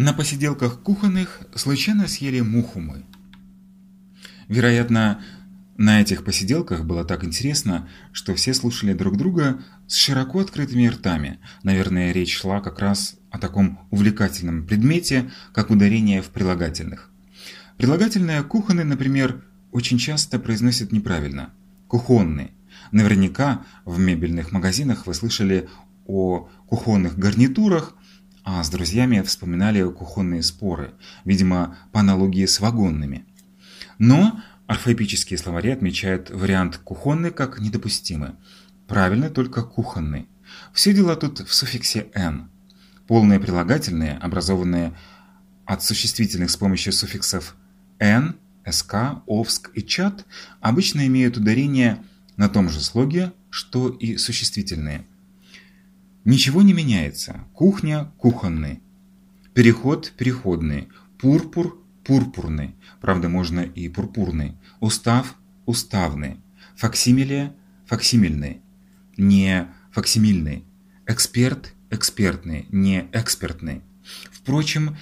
На посиделках кухонных случайно съели муху мы. Вероятно, на этих посиделках было так интересно, что все слушали друг друга с широко открытыми ртами. Наверное, речь шла как раз о таком увлекательном предмете, как ударение в прилагательных. Прилагательное «кухонный», например, очень часто произносят неправильно. «Кухонный». Наверняка в мебельных магазинах вы слышали о кухонных гарнитурах, а с друзьями вспоминали кухонные споры, видимо, по аналогии с вагонными. Но орфоэпические словари отмечают вариант «кухонный» как недопустимый. Правильно только «кухонный». Все дела тут в суффиксе «н». Полные прилагательные, образованные от существительных с помощью суффиксов «н», «СК», «овск» и «чат», обычно имеют ударение на том же слоге, что и существительные – Ничего не меняется. Кухня – кухонный. Переход – переходный. Пурпур – пурпурный. Правда, можно и пурпурный. Устав – уставный. Факсимилия – факсимильный. Не факсимильный. Эксперт – экспертный, не экспертный. Впрочем,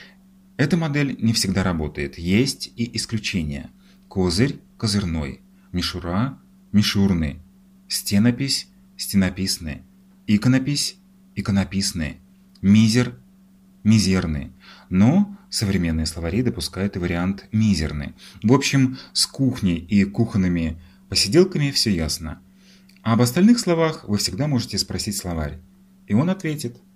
эта модель не всегда работает. Есть и исключения. Козырь – козырной. Мишура – мишурный. Стенопись – стенописный. Иконопись иконописные, мизер – мизерные, но современные словари допускают и вариант мизерный. В общем, с кухней и кухонными посиделками все ясно. А об остальных словах вы всегда можете спросить словарь, и он ответит –